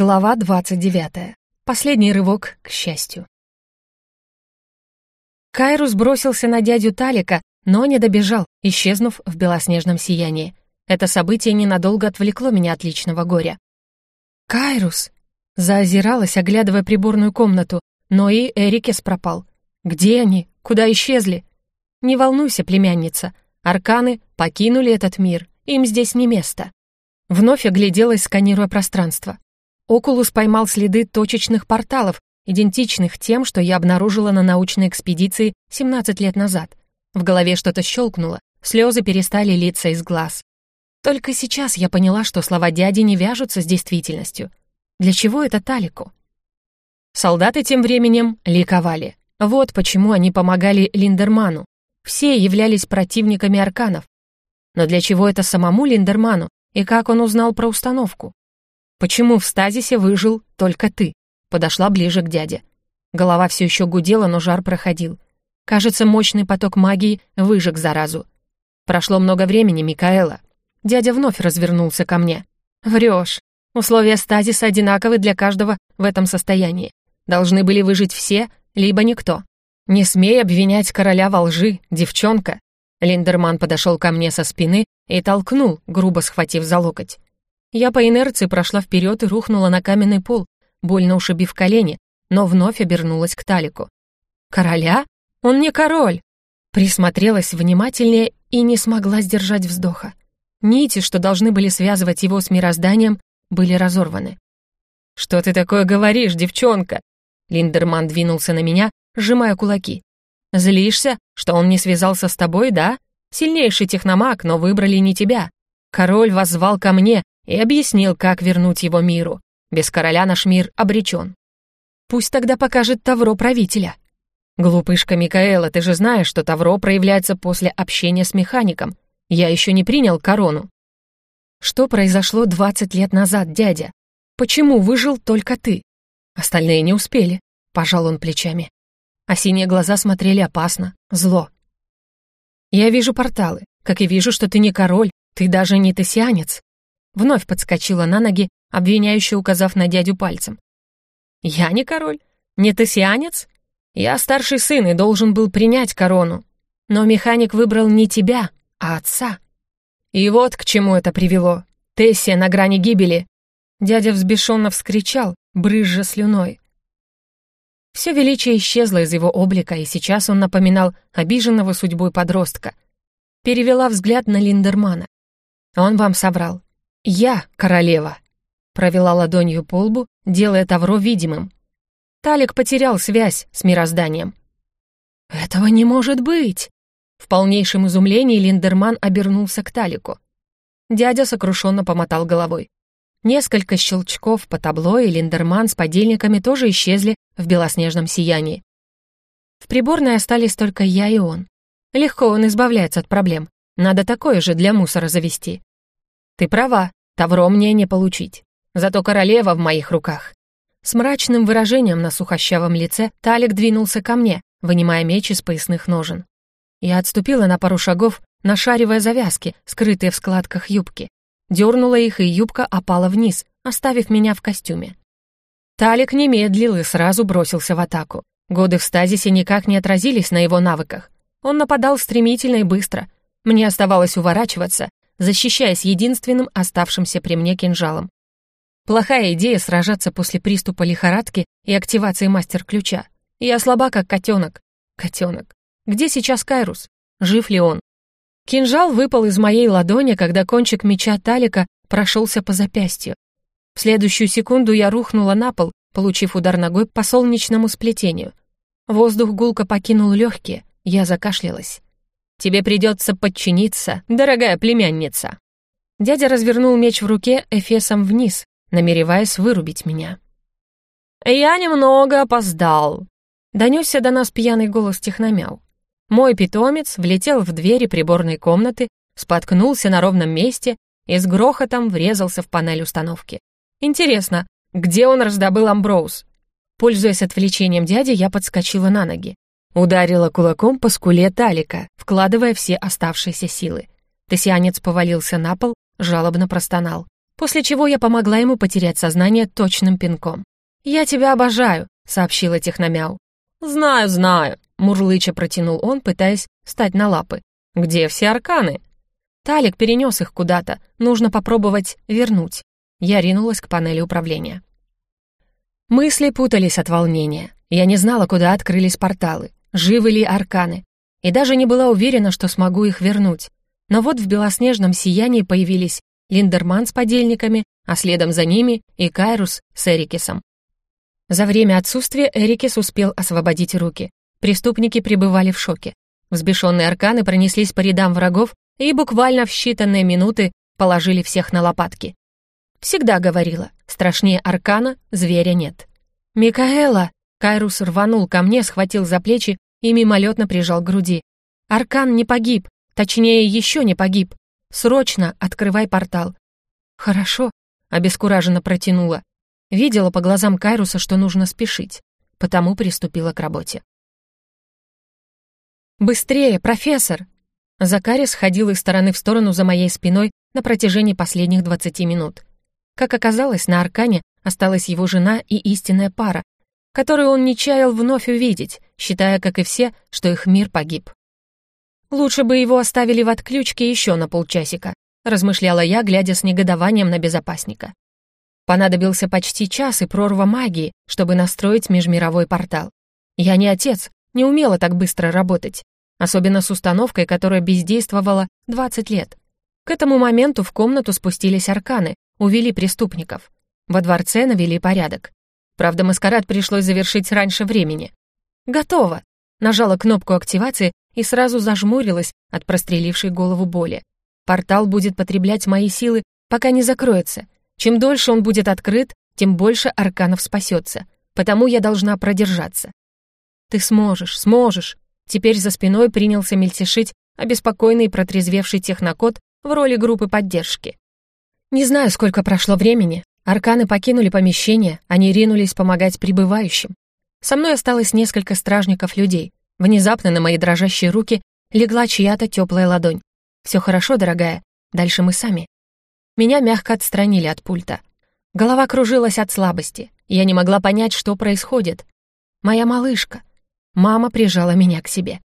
Глава 29. Последний рывок к счастью. Кайрус бросился на дядю Талика, но не добежал, исчезнув в белоснежном сиянии. Это событие ненадолго отвлекло меня от личного горя. «Кайрус!» Заозиралась, оглядывая приборную комнату, но и Эрикес пропал. «Где они? Куда исчезли?» «Не волнуйся, племянница. Арканы покинули этот мир. Им здесь не место». Вновь огляделась, сканируя пространство. Окулус поймал следы точечных порталов, идентичных тем, что я обнаружила на научной экспедиции 17 лет назад. В голове что-то щелкнуло, слезы перестали литься из глаз. Только сейчас я поняла, что слова дяди не вяжутся с действительностью. Для чего это Талику? Солдаты тем временем ликовали. Вот почему они помогали Линдерману. Все являлись противниками арканов. Но для чего это самому Линдерману и как он узнал про установку? «Почему в стазисе выжил только ты?» Подошла ближе к дяде. Голова все еще гудела, но жар проходил. Кажется, мощный поток магии выжег заразу. Прошло много времени, Микаэла. Дядя вновь развернулся ко мне. «Врешь. Условия стазиса одинаковы для каждого в этом состоянии. Должны были выжить все, либо никто. Не смей обвинять короля во лжи, девчонка». Линдерман подошел ко мне со спины и толкнул, грубо схватив за локоть. Я по инерции прошла вперед и рухнула на каменный пол, больно ушибив колени, но вновь обернулась к Талику. «Короля? Он не король!» Присмотрелась внимательнее и не смогла сдержать вздоха. Нити, что должны были связывать его с мирозданием, были разорваны. «Что ты такое говоришь, девчонка?» Линдерман двинулся на меня, сжимая кулаки. «Злишься, что он не связался с тобой, да? Сильнейший техномаг, но выбрали не тебя. Король воззвал ко мне, и объяснил, как вернуть его миру. Без короля наш мир обречен. Пусть тогда покажет Тавро правителя. Глупышка Микаэла, ты же знаешь, что Тавро проявляется после общения с механиком. Я еще не принял корону. Что произошло 20 лет назад, дядя? Почему выжил только ты? Остальные не успели, пожал он плечами. А синие глаза смотрели опасно, зло. Я вижу порталы, как и вижу, что ты не король, ты даже не тессианец. Вновь подскочила на ноги, обвиняюще указав на дядю пальцем. «Я не король? Не тессианец? Я старший сын и должен был принять корону. Но механик выбрал не тебя, а отца. И вот к чему это привело. Тессия на грани гибели». Дядя взбешенно вскричал, брызжа слюной. Все величие исчезло из его облика, и сейчас он напоминал обиженного судьбой подростка. Перевела взгляд на Линдермана. Он вам соврал. «Я королева», — провела ладонью по лбу, делая Тавро видимым. Талик потерял связь с мирозданием. «Этого не может быть!» В полнейшем изумлении Линдерман обернулся к Талику. Дядя сокрушенно помотал головой. Несколько щелчков по табло, и Линдерман с подельниками тоже исчезли в белоснежном сиянии. В приборной остались только я и он. Легко он избавляется от проблем. Надо такое же для мусора завести. «Ты права, Тавро мне не получить. Зато королева в моих руках». С мрачным выражением на сухощавом лице Талик двинулся ко мне, вынимая меч из поясных ножен. Я отступила на пару шагов, нашаривая завязки, скрытые в складках юбки. Дернула их, и юбка опала вниз, оставив меня в костюме. Талик не медлил и сразу бросился в атаку. Годы в стазисе никак не отразились на его навыках. Он нападал стремительно и быстро. Мне оставалось уворачиваться, защищаясь единственным оставшимся при мне кинжалом. Плохая идея сражаться после приступа лихорадки и активации мастер-ключа. Я слаба, как котенок. Котенок. Где сейчас Кайрус? Жив ли он? Кинжал выпал из моей ладони, когда кончик меча Талика прошелся по запястью. В следующую секунду я рухнула на пол, получив удар ногой по солнечному сплетению. Воздух гулко покинул легкие, я закашлялась. Тебе придется подчиниться, дорогая племянница». Дядя развернул меч в руке эфесом вниз, намереваясь вырубить меня. «Я немного опоздал», — донесся до нас пьяный голос техномяу. Мой питомец влетел в двери приборной комнаты, споткнулся на ровном месте и с грохотом врезался в панель установки. Интересно, где он раздобыл Амброуз? Пользуясь отвлечением дяди, я подскочила на ноги. Ударила кулаком по скуле Талика, вкладывая все оставшиеся силы. Тессианец повалился на пол, жалобно простонал. после чего я помогла ему потерять сознание точным пинком. «Я тебя обожаю», — сообщила Техномяу. «Знаю, знаю», — мурлыча протянул он, пытаясь встать на лапы. «Где все арканы?» Талик перенес их куда-то, нужно попробовать вернуть. Я ринулась к панели управления. Мысли путались от волнения. Я не знала, куда открылись порталы, живы ли арканы, и даже не была уверена, что смогу их вернуть. Но вот в белоснежном сиянии появились Линдерман с подельниками, а следом за ними и Кайрус с Эрикисом. За время отсутствия Эрикис успел освободить руки. Преступники пребывали в шоке. Взбешенные арканы пронеслись по рядам врагов и буквально в считанные минуты положили всех на лопатки. Всегда говорила, страшнее аркана зверя нет. «Микаэла!» Кайрус рванул ко мне, схватил за плечи и мимолетно прижал к груди. «Аркан не погиб, точнее, еще не погиб. Срочно открывай портал». «Хорошо», — обескураженно протянула. Видела по глазам Кайруса, что нужно спешить, потому приступила к работе. «Быстрее, профессор!» Закарис ходил из стороны в сторону за моей спиной на протяжении последних 20 минут. Как оказалось, на Аркане осталась его жена и истинная пара, которую он не чаял вновь увидеть, считая, как и все, что их мир погиб. «Лучше бы его оставили в отключке еще на полчасика», размышляла я, глядя с негодованием на безопасника. Понадобился почти час и прорва магии, чтобы настроить межмировой портал. Я не отец, не умела так быстро работать, особенно с установкой, которая бездействовала 20 лет. К этому моменту в комнату спустились арканы, увели преступников. Во дворце навели порядок. Правда, маскарад пришлось завершить раньше времени. «Готово!» Нажала кнопку активации и сразу зажмурилась от прострелившей голову боли. Портал будет потреблять мои силы, пока не закроется. Чем дольше он будет открыт, тем больше арканов спасется. Потому я должна продержаться. «Ты сможешь, сможешь!» Теперь за спиной принялся мельтешить обеспокоенный и протрезвевший технокод в роли группы поддержки. Не знаю, сколько прошло времени. Арканы покинули помещение, они ринулись помогать прибывающим. Со мной осталось несколько стражников-людей. Внезапно на мои дрожащие руки легла чья-то теплая ладонь. «Все хорошо, дорогая. Дальше мы сами». Меня мягко отстранили от пульта. Голова кружилась от слабости. Я не могла понять, что происходит. Моя малышка. Мама прижала меня к себе.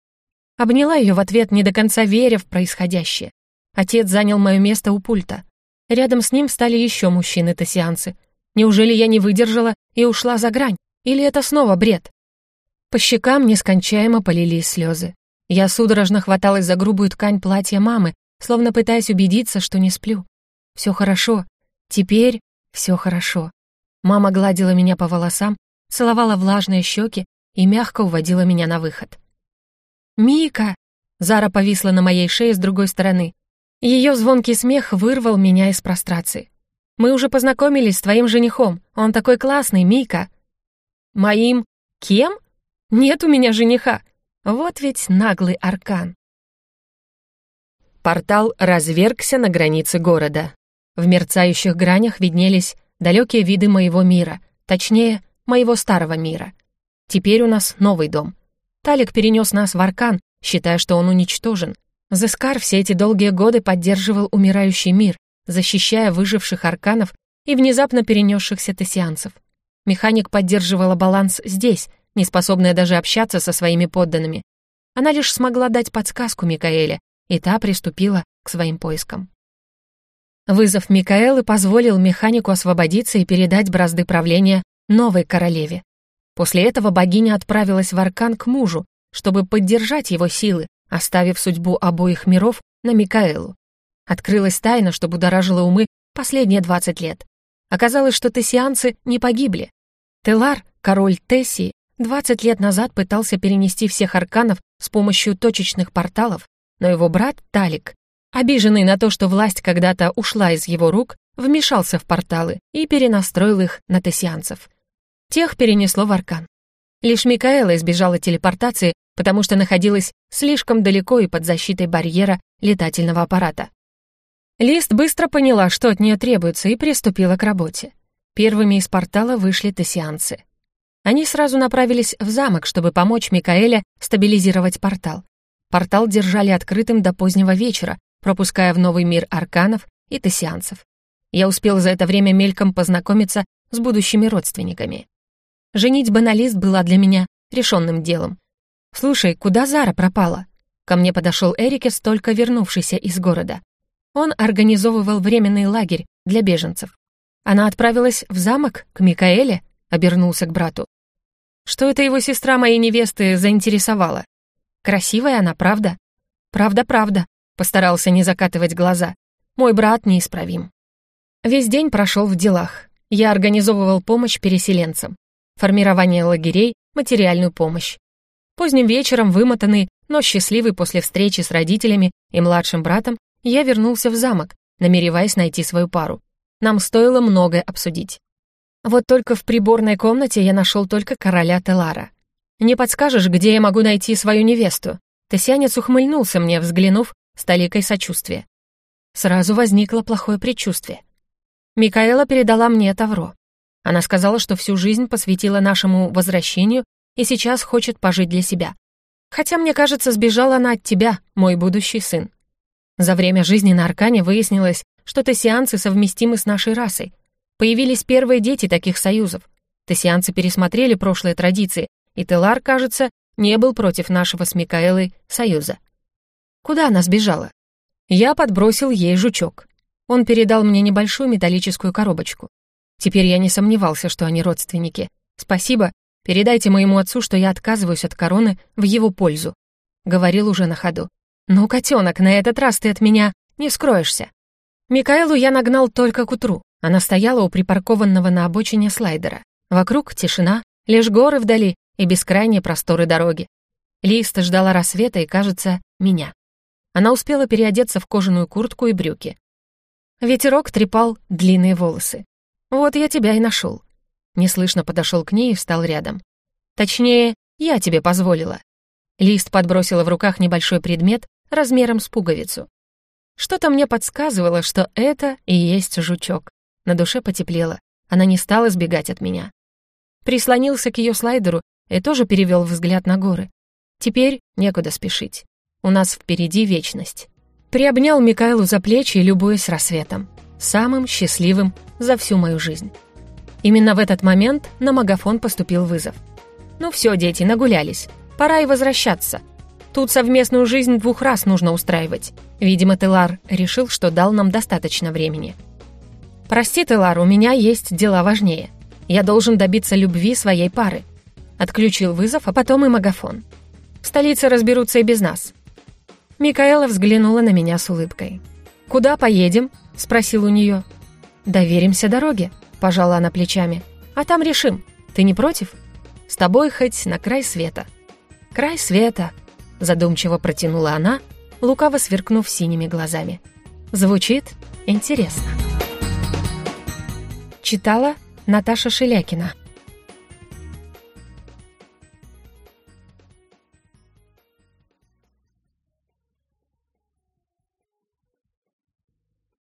Обняла ее в ответ, не до конца веря в происходящее. Отец занял мое место у пульта. Рядом с ним стали еще мужчины-тосианцы. Неужели я не выдержала и ушла за грань? Или это снова бред? По щекам нескончаемо полились слезы. Я судорожно хваталась за грубую ткань платья мамы, словно пытаясь убедиться, что не сплю. Все хорошо. Теперь все хорошо. Мама гладила меня по волосам, целовала влажные щеки и мягко уводила меня на выход. «Мика!» Зара повисла на моей шее с другой стороны. Ее звонкий смех вырвал меня из прострации. «Мы уже познакомились с твоим женихом. Он такой классный, Мика». «Моим? Кем? Нет у меня жениха. Вот ведь наглый аркан». Портал развергся на границе города. В мерцающих гранях виднелись далекие виды моего мира, точнее, моего старого мира. Теперь у нас новый дом. Талик перенес нас в Аркан, считая, что он уничтожен — Зескар все эти долгие годы поддерживал умирающий мир, защищая выживших арканов и внезапно перенесшихся тессианцев. Механик поддерживала баланс здесь, не способная даже общаться со своими подданными. Она лишь смогла дать подсказку Микаэле, и та приступила к своим поискам. Вызов Микаэлы позволил механику освободиться и передать бразды правления новой королеве. После этого богиня отправилась в Аркан к мужу, чтобы поддержать его силы, оставив судьбу обоих миров на Микаэлу. Открылась тайна, что будоражила умы последние 20 лет. Оказалось, что тессианцы не погибли. Телар, король Тессии, 20 лет назад пытался перенести всех арканов с помощью точечных порталов, но его брат Талик, обиженный на то, что власть когда-то ушла из его рук, вмешался в порталы и перенастроил их на тессианцев. Тех перенесло в аркан. Лишь Микаэла избежала телепортации потому что находилась слишком далеко и под защитой барьера летательного аппарата. Лист быстро поняла, что от нее требуется, и приступила к работе. Первыми из портала вышли тессианцы. Они сразу направились в замок, чтобы помочь Микаэле стабилизировать портал. Портал держали открытым до позднего вечера, пропуская в новый мир арканов и тессианцев. Я успел за это время мельком познакомиться с будущими родственниками. Женитьба на Лиз была для меня решенным делом. «Слушай, куда Зара пропала?» Ко мне подошел Эрикес, только вернувшийся из города. Он организовывал временный лагерь для беженцев. Она отправилась в замок к Микаэле, обернулся к брату. Что это его сестра моей невесты заинтересовала? Красивая она, правда? Правда-правда, постарался не закатывать глаза. Мой брат неисправим. Весь день прошел в делах. Я организовывал помощь переселенцам. Формирование лагерей, материальную помощь. Поздним вечером, вымотанный, но счастливый после встречи с родителями и младшим братом, я вернулся в замок, намереваясь найти свою пару. Нам стоило многое обсудить. Вот только в приборной комнате я нашел только короля Телара. «Не подскажешь, где я могу найти свою невесту?» Тесянец ухмыльнулся мне, взглянув с толикой сочувствия. Сразу возникло плохое предчувствие. Микаэла передала мне Тавро. Она сказала, что всю жизнь посвятила нашему возвращению и сейчас хочет пожить для себя. Хотя, мне кажется, сбежала она от тебя, мой будущий сын. За время жизни на Аркане выяснилось, что тессианцы совместимы с нашей расой. Появились первые дети таких союзов. Тессианцы пересмотрели прошлые традиции, и Телар, кажется, не был против нашего с Микаэлой союза. Куда она сбежала? Я подбросил ей жучок. Он передал мне небольшую металлическую коробочку. Теперь я не сомневался, что они родственники. Спасибо, передайте моему отцу, что я отказываюсь от короны в его пользу. Говорил уже на ходу. Ну, котенок, на этот раз ты от меня не скроешься. Микаэлу я нагнал только к утру. Она стояла у припаркованного на обочине слайдера. Вокруг тишина, лишь горы вдали и бескрайние просторы дороги. Листа ждала рассвета и, кажется, меня. Она успела переодеться в кожаную куртку и брюки. Ветерок трепал длинные волосы. «Вот я тебя и нашел». Неслышно подошел к ней и встал рядом. «Точнее, я тебе позволила». Лист подбросила в руках небольшой предмет размером с пуговицу. Что-то мне подсказывало, что это и есть жучок. На душе потеплело. Она не стала сбегать от меня. Прислонился к ее слайдеру и тоже перевел взгляд на горы. Теперь некуда спешить. У нас впереди вечность. Приобнял Микаэлу за плечи, любуясь рассветом. Самым счастливым за всю мою жизнь. Именно в этот момент на магафон поступил вызов. «Ну все, дети, нагулялись. Пора и возвращаться. Тут совместную жизнь двух раз нужно устраивать. Видимо, Телар решил, что дал нам достаточно времени. «Прости, Телар, у меня есть дела важнее. Я должен добиться любви своей пары». Отключил вызов, а потом и магафон. «В столице разберутся и без нас». Микаэла взглянула на меня с улыбкой. «Куда поедем?» — спросил у нее. «Доверимся дороге», — пожала она плечами. «А там решим. Ты не против? С тобой хоть на край света». «Край света», задумчиво протянула она, лукаво сверкнув синими глазами. Звучит интересно. Читала Наташа Шелякина.